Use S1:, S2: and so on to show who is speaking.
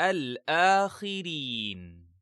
S1: الآخرين.